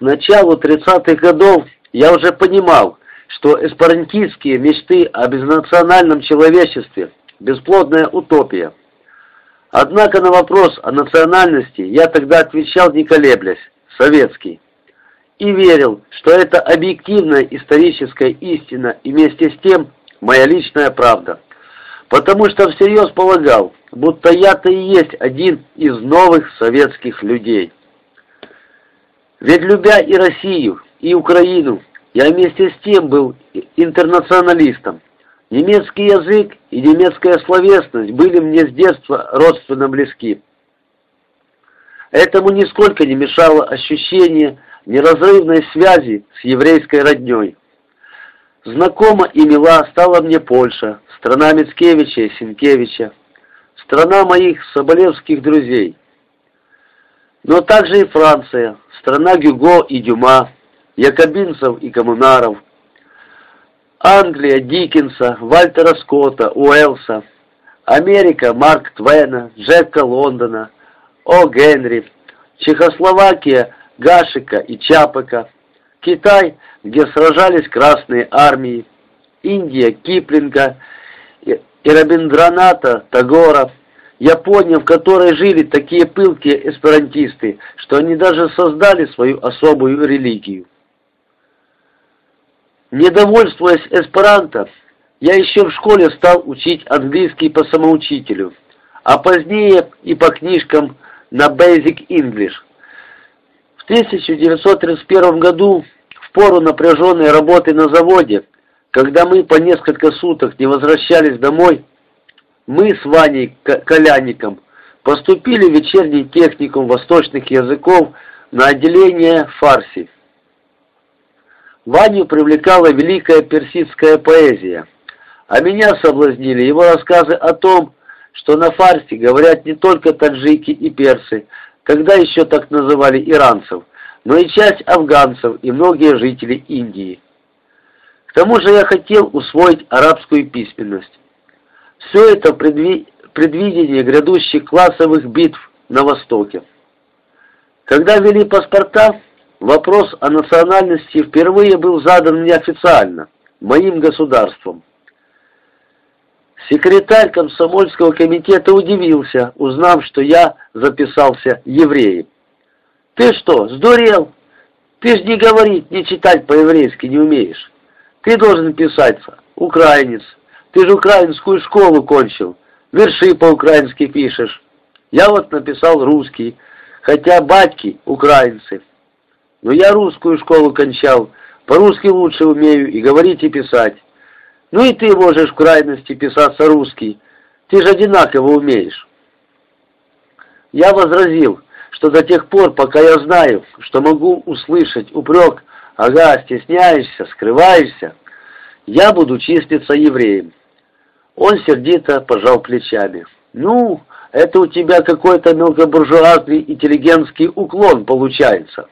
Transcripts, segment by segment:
К началу 30-х годов я уже понимал, что эсперантистские мечты о безнациональном человечестве – бесплодная утопия. Однако на вопрос о национальности я тогда отвечал не колеблясь – советский. И верил, что это объективная историческая истина и вместе с тем моя личная правда. Потому что всерьез полагал, будто я-то и есть один из новых советских людей. Ведь любя и Россию, и Украину, я вместе с тем был интернационалистом. Немецкий язык и немецкая словесность были мне с детства родственно близки. Этому нисколько не мешало ощущение неразрывной связи с еврейской родней. Знакома и мила стала мне Польша, страна Мицкевича и Сенкевича, страна моих соболевских друзей. Но также и Франция, страна Гюго и Дюма, якобинцев и коммунаров, Англия Диккенса, Вальтера Скотта, Уэллса, Америка Марк Твена, Джека Лондона, О. Генри, Чехословакия Гашика и Чапека, Китай, где сражались красные армии, Индия Киплинга и Рабиндраната Тагора, Япония, в которой жили такие пылкие эсперантисты, что они даже создали свою особую религию. Недовольствуясь эсперанто, я еще в школе стал учить английский по самоучителю, а позднее и по книжкам на Basic English. В 1931 году, в пору напряженной работы на заводе, когда мы по несколько суток не возвращались домой, мы с Ваней Коляником поступили в вечерний техникум восточных языков на отделение фарси. Ваню привлекала великая персидская поэзия, а меня соблазнили его рассказы о том, что на фарсе говорят не только таджики и персы, когда еще так называли иранцев, но и часть афганцев и многие жители Индии. К тому же я хотел усвоить арабскую письменность. Все это в предви... предвидении грядущих классовых битв на Востоке. Когда ввели паспорта, вопрос о национальности впервые был задан мне официально, моим государством. Секретарь комсомольского комитета удивился, узнав, что я записался евреем. «Ты что, сдурел? Ты ж не говорить, не читать по-еврейски не умеешь. Ты должен писаться, украинец, ты же украинскую школу кончил, верши по-украински пишешь. Я вот написал русский, хотя батьки украинцы. Но я русскую школу кончал, по-русски лучше умею и говорить, и писать. Ну и ты можешь в крайности писаться русский, ты же одинаково умеешь. Я возразил, что до тех пор, пока я знаю, что могу услышать упрек, ага, стесняешься, скрываешься, я буду числиться евреем. Он сердито пожал плечами. «Ну, это у тебя какой-то мелкобуржуазный интеллигентский уклон получается.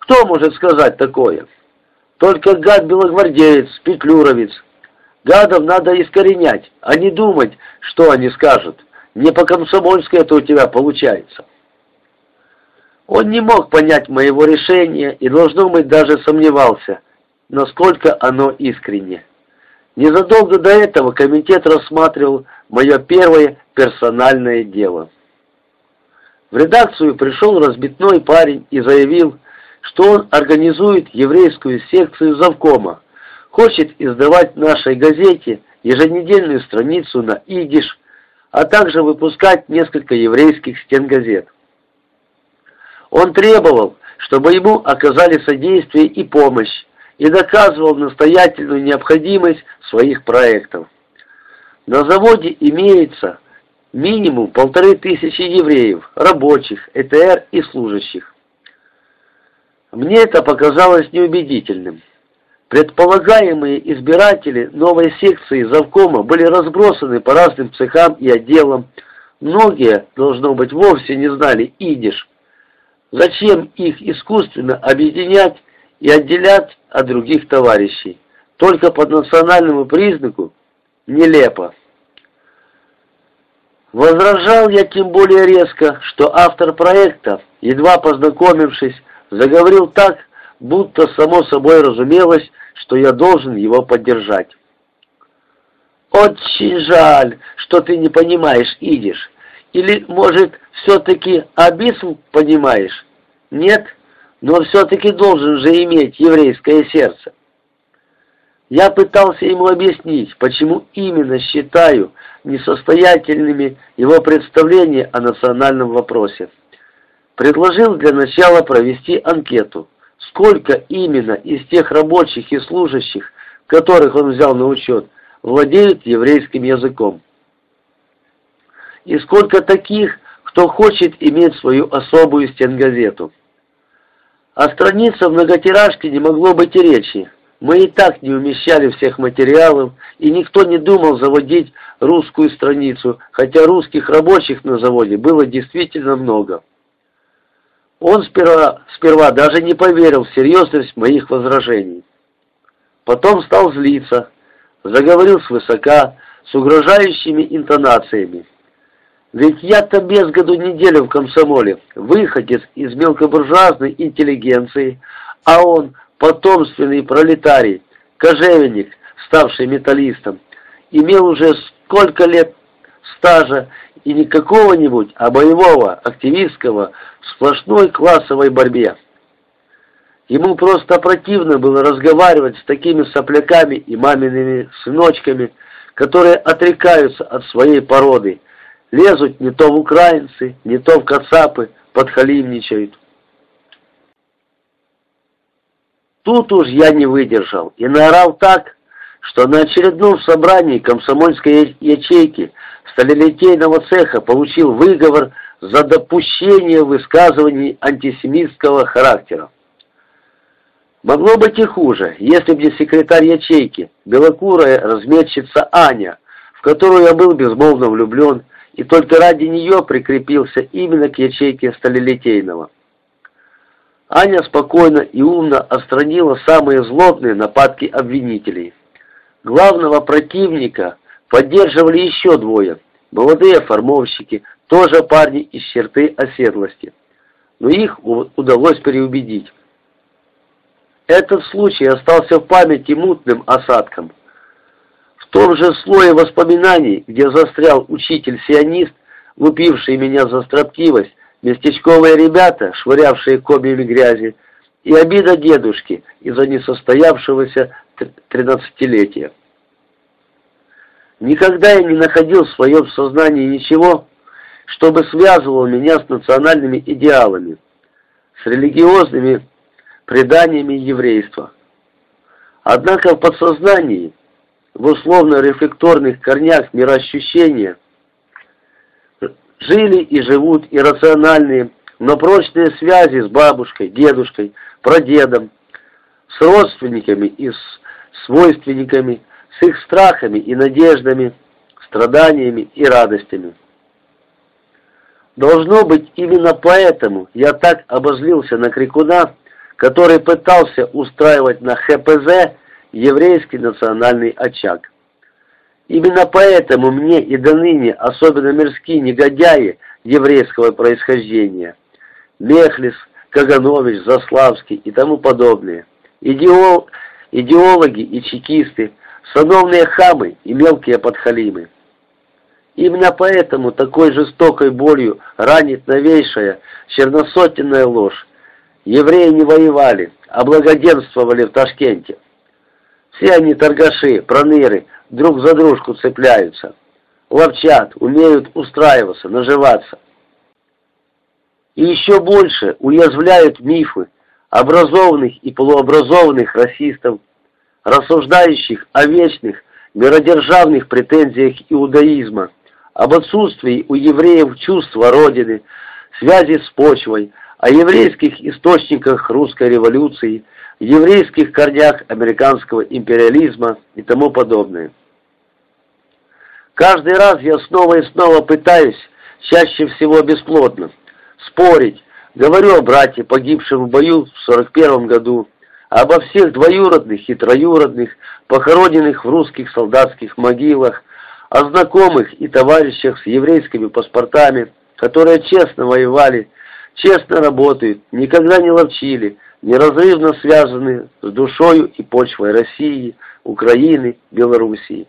Кто может сказать такое? Только гад-белогвардеец, петлюровец. Гадов надо искоренять, а не думать, что они скажут. Не по-комсомольски это у тебя получается». Он не мог понять моего решения и, должно быть, даже сомневался, насколько оно искренне. Незадолго до этого комитет рассматривал мое первое персональное дело. В редакцию пришел разбитной парень и заявил, что он организует еврейскую секцию завкома, хочет издавать в нашей газете еженедельную страницу на идиш, а также выпускать несколько еврейских стенгазет. Он требовал, чтобы ему оказали содействие и помощь, и доказывал настоятельную необходимость своих проектов. На заводе имеется минимум полторы тысячи евреев, рабочих, ЭТР и служащих. Мне это показалось неубедительным. Предполагаемые избиратели новой секции завкома были разбросаны по разным цехам и отделам. Многие, должно быть, вовсе не знали идиш. Зачем их искусственно объединять и отделять от других товарищей. Только по национальному признаку нелепо. Возражал я тем более резко, что автор проекта, едва познакомившись заговорил так, будто само собой разумелось, что я должен его поддержать. «Очень жаль, что ты не понимаешь идиш. Или, может, все-таки абисм понимаешь? Нет, но все-таки должен же иметь еврейское сердце». Я пытался ему объяснить, почему именно считаю несостоятельными его представления о национальном вопросе. Предложил для начала провести анкету, сколько именно из тех рабочих и служащих, которых он взял на учет, владеют еврейским языком. И сколько таких, кто хочет иметь свою особую стенгазету. О странице в многотиражке не могло быть и речи, мы и так не умещали всех материалов, и никто не думал заводить русскую страницу, хотя русских рабочих на заводе было действительно много. Он сперва, сперва даже не поверил в серьезность моих возражений. Потом стал злиться, заговорил свысока, с угрожающими интонациями. Ведь я-то без году неделю в комсомоле, выходец из мелкобуржуазной интеллигенции, а он потомственный пролетарий, кожевенник, ставший металлистом, имел уже сколько лет стажа и не какого-нибудь, а боевого, активистского, в сплошной классовой борьбе. Ему просто противно было разговаривать с такими сопляками и мамиными сыночками, которые отрекаются от своей породы, лезут не то в украинцы, не то в кацапы, подхалимничают. Тут уж я не выдержал и наорал так, что на очередном собрании комсомольской ячейки сталелитейного цеха получил выговор за допущение высказываний антисемитского характера. Могло быть и хуже, если бы не секретарь ячейки, белокурая разметчица Аня, в которую я был безмолвно влюблен, и только ради нее прикрепился именно к ячейке сталелитейного. Аня спокойно и умно отстранила самые злобные нападки обвинителей. Главного противника поддерживали еще двое, молодые формовщики, тоже парни из черты оседлости. Но их удалось переубедить. Этот случай остался в памяти мутным осадком. Том же слое воспоминаний, где застрял учитель-сионист, лупивший меня за строптивость, местечковые ребята, швырявшие комьями грязи, и обида дедушки из-за несостоявшегося тринадцатилетия. Никогда я не находил в своем сознании ничего, чтобы связывало меня с национальными идеалами, с религиозными преданиями еврейства. Однако в подсознании, в условно-рефлекторных корнях мироощущения, Жили и живут иррациональные, но прочные связи с бабушкой, дедушкой, прадедом, с родственниками и с свойственниками, с их страхами и надеждами, страданиями и радостями. Должно быть, именно поэтому я так обозлился на крикуна, который пытался устраивать на ХПЗ еврейский национальный очаг. Именно поэтому мне и до ныне особенно мирские негодяи еврейского происхождения, Мехлис, Каганович, Заславский и тому подобные, идеол, идеологи и чекисты, сановные хамы и мелкие подхалимы. Именно поэтому такой жестокой болью ранит новейшая черносотенная ложь. Евреи не воевали, а благоденствовали в Ташкенте. Все они торгаши, проныры, друг за дружку цепляются. Ловчат, умеют устраиваться, наживаться. И еще больше уязвляют мифы образованных и полуобразованных расистов, рассуждающих о вечных миродержавных претензиях иудаизма, об отсутствии у евреев чувства Родины, связи с почвой, о еврейских источниках русской революции, еврейских корнях американского империализма и тому подобное. Каждый раз я снова и снова пытаюсь, чаще всего бесплодно, спорить, говорю о брате, погибшем в бою в 41 году, обо всех двоюродных и троюродных, похороненных в русских солдатских могилах, о знакомых и товарищах с еврейскими паспортами, которые честно воевали, честно работают, никогда не ловчили, неразрывно связаны с душою и почвой России, Украины, Белоруссии.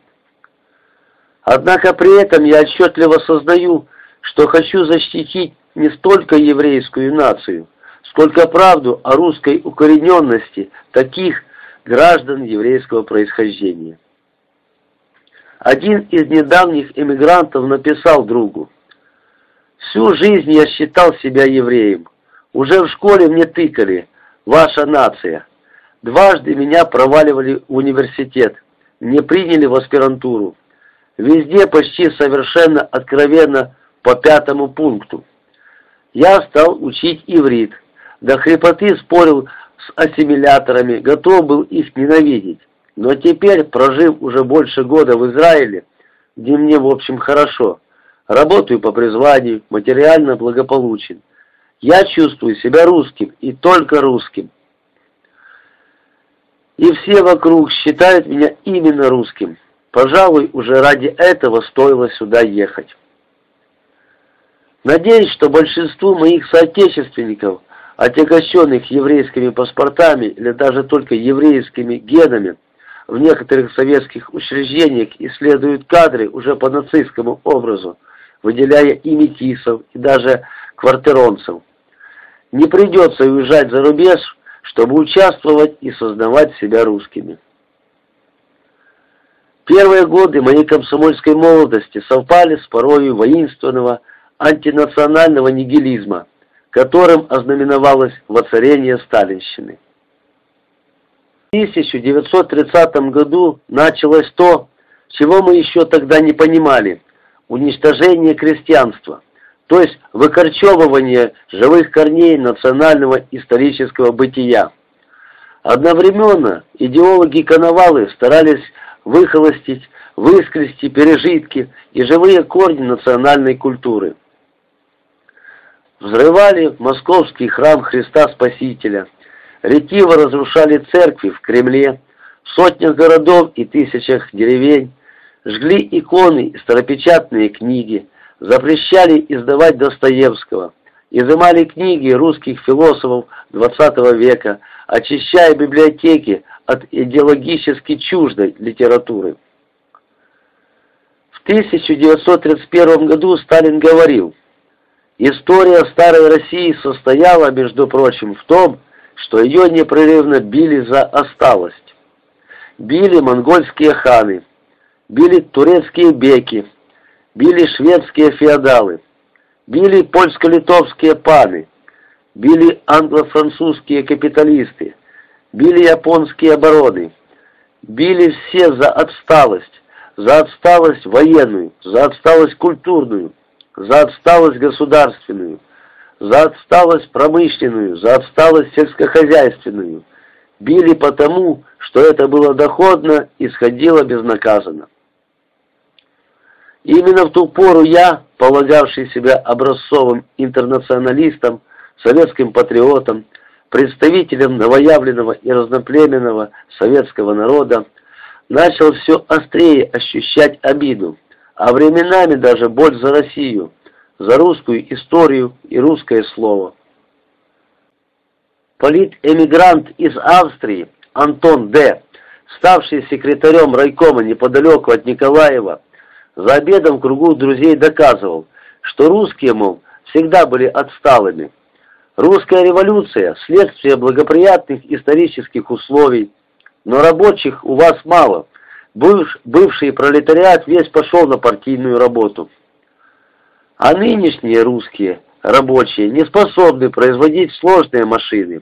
Однако при этом я отчетливо сознаю, что хочу защитить не столько еврейскую нацию, сколько правду о русской укорененности таких граждан еврейского происхождения. Один из недавних эмигрантов написал другу, «Всю жизнь я считал себя евреем. Уже в школе мне тыкали, ваша нация. Дважды меня проваливали в университет, не приняли в аспирантуру. Везде почти совершенно откровенно по пятому пункту. Я стал учить иврит, до хрипоты спорил с ассимиляторами, готов был их ненавидеть. Но теперь, прожив уже больше года в Израиле, где мне, в общем, хорошо, работаю по призванию, материально благополучен, я чувствую себя русским и только русским. И все вокруг считают меня именно русским. Пожалуй, уже ради этого стоило сюда ехать. Надеюсь, что большинству моих соотечественников, отягощенных еврейскими паспортами или даже только еврейскими генами, в некоторых советских учреждениях исследуют кадры уже по нацистскому образу, выделяя и метисов, и даже квартиронцев. Не придется уезжать за рубеж, чтобы участвовать и создавать себя русскими. Первые годы моей комсомольской молодости совпали с порою воинственного антинационального нигилизма, которым ознаменовалось воцарение сталинщины. В 1930 году началось то, чего мы еще тогда не понимали – уничтожение крестьянства, то есть выкорчевывание живых корней национального исторического бытия. Одновременно идеологи-коновалы старались выхолостить, выскрести пережитки и живые корни национальной культуры. Взрывали московский храм Христа Спасителя, ретиво разрушали церкви в Кремле, в сотнях городов и тысячах деревень, жгли иконы и старопечатные книги, запрещали издавать Достоевского, изымали книги русских философов XX века, очищая библиотеки от идеологически чуждой литературы. В 1931 году Сталин говорил, «История старой России состояла, между прочим, в том, что ее непрерывно били за осталость. Били монгольские ханы, били турецкие беки, били шведские феодалы, били польско-литовские паны, били англо-французские капиталисты, били японские обороны, били все за отсталость, за отсталость военную, за отсталость культурную, за отсталость государственную, за отсталость промышленную, за отсталость сельскохозяйственную. Били потому, что это было доходно и сходило безнаказанно. Именно в ту пору я, полагавший себя образцовым интернационалистом, советским патриотом, представителем новоявленного и разноплеменного советского народа, начал все острее ощущать обиду, а временами даже боль за Россию, за русскую историю и русское слово. Политэмигрант из Австрии Антон Д., ставший секретарем райкома неподалеку от Николаева, за обедом кругу друзей доказывал, что русские, мол, всегда были отсталыми. Русская революция – следствие благоприятных исторических условий, но рабочих у вас мало. Быв, бывший пролетариат весь пошел на партийную работу. А нынешние русские рабочие не способны производить сложные машины.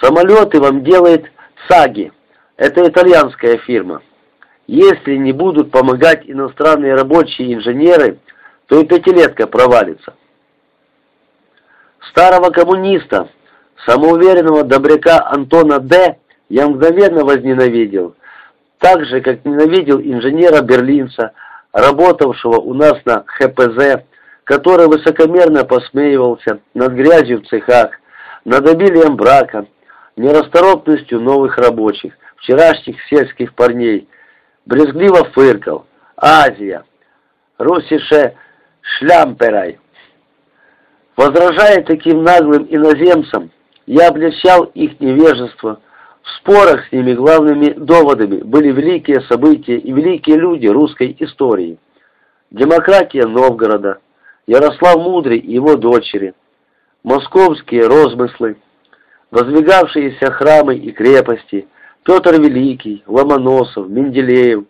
Самолеты вам делает САГИ, это итальянская фирма. Если не будут помогать иностранные рабочие инженеры, то и пятилетка провалится. Старого коммуниста, самоуверенного добряка Антона Д. я мгновенно возненавидел, так же, как ненавидел инженера-берлинца, работавшего у нас на ХПЗ, который высокомерно посмеивался над грязью в цехах, над обилием брака, нерасторопностью новых рабочих, вчерашних сельских парней, брезгливо фыркал. «Азия! Русише шлямперай!» Возражая таким наглым иноземцам, я облегчал их невежество. В спорах с ними главными доводами были великие события и великие люди русской истории. Демократия Новгорода, Ярослав Мудрый и его дочери, московские розмыслы, воздвигавшиеся храмы и крепости, Петр Великий, Ломоносов, Менделеев,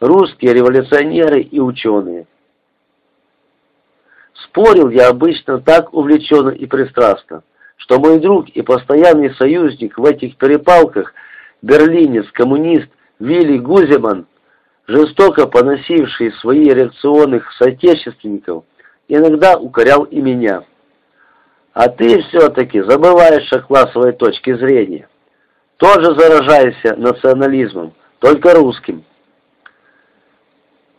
русские революционеры и ученые. Спорил я обычно так увлеченно и пристрастно, что мой друг и постоянный союзник в этих перепалках, берлинец, коммунист Вилли Гуземан, жестоко поносивший свои реакционных соотечественников, иногда укорял и меня. А ты все-таки забываешь о классовой точке зрения. Тоже заражаешься национализмом, только русским.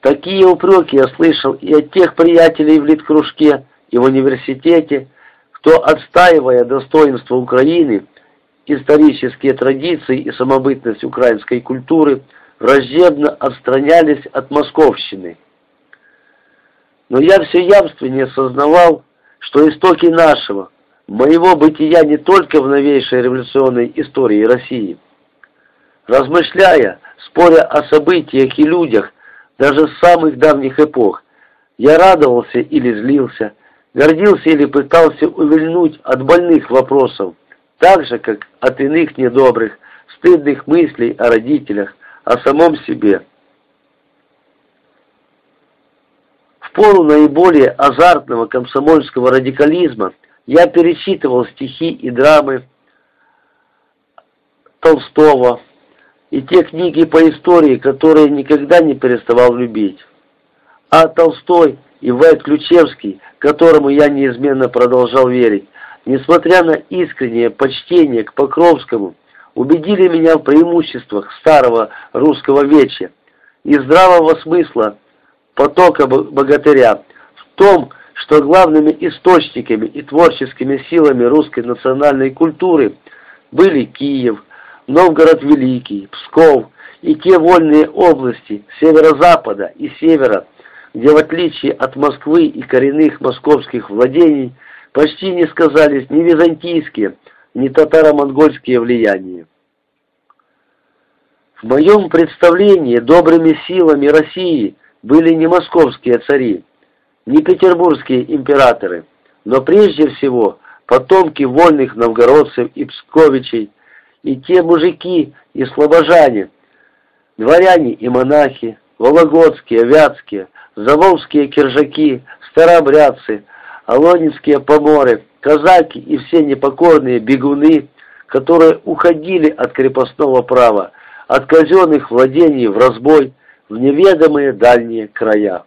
Такие упреки я слышал и от тех приятелей в Литкружке и в университете, кто, отстаивая достоинство Украины, исторические традиции и самобытность украинской культуры, враждебно отстранялись от московщины. Но я все явственнее осознавал, что истоки нашего, моего бытия не только в новейшей революционной истории России. Размышляя, споря о событиях и людях даже с самых давних эпох, я радовался или злился, гордился или пытался увильнуть от больных вопросов, так же, как от иных недобрых, стыдных мыслей о родителях, о самом себе. В пору наиболее азартного комсомольского радикализма я перечитывал стихи и драмы Толстого и те книги по истории, которые никогда не переставал любить. А Толстой и Вайт Ключевский, которому я неизменно продолжал верить, несмотря на искреннее почтение к Покровскому, убедили меня в преимуществах старого русского веча и здравого смысла потока богатыря в том, что главными источниками и творческими силами русской национальной культуры были Киев, Новгород Великий, Псков и те вольные области северо-запада и севера, где в отличие от Москвы и коренных московских владений почти не сказались ни византийские, ни татаро-монгольские влияния. В моем представлении добрыми силами России были не московские цари, не петербургские императоры, но прежде всего потомки вольных новгородцев и псковичей, и те мужики и слобожане, дворяне и монахи, вологодские, вятские, заволжские киржаки, старообрядцы, алонинские поморы, казаки и все непокорные бегуны, которые уходили от крепостного права, от казенных владений в разбой, в неведомые дальние края.